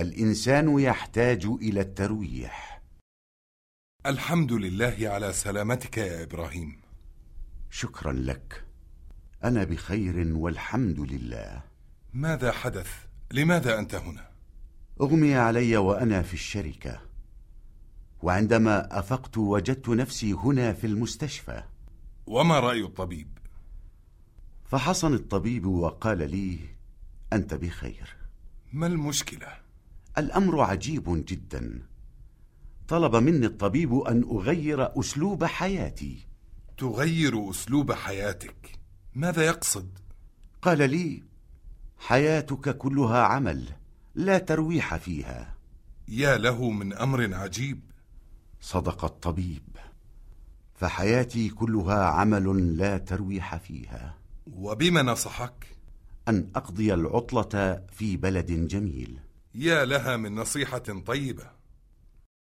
الإنسان يحتاج إلى الترويح الحمد لله على سلامتك يا إبراهيم شكرا لك أنا بخير والحمد لله ماذا حدث؟ لماذا أنت هنا؟ أغمي علي وأنا في الشركة وعندما أفقت وجدت نفسي هنا في المستشفى وما رأي الطبيب؟ فحصن الطبيب وقال لي أنت بخير ما المشكلة؟ الأمر عجيب جدا. طلب مني الطبيب أن أغير أسلوب حياتي. تغير أسلوب حياتك. ماذا يقصد؟ قال لي حياتك كلها عمل لا ترويح فيها. يا له من أمر عجيب. صدق الطبيب. فحياتي كلها عمل لا ترويح فيها. وبما نصحك؟ أن أقضي العطلة في بلد جميل. يا لها من نصيحة طيبة.